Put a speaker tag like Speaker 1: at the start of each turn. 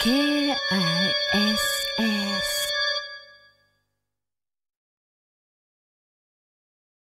Speaker 1: KISS